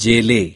जेले।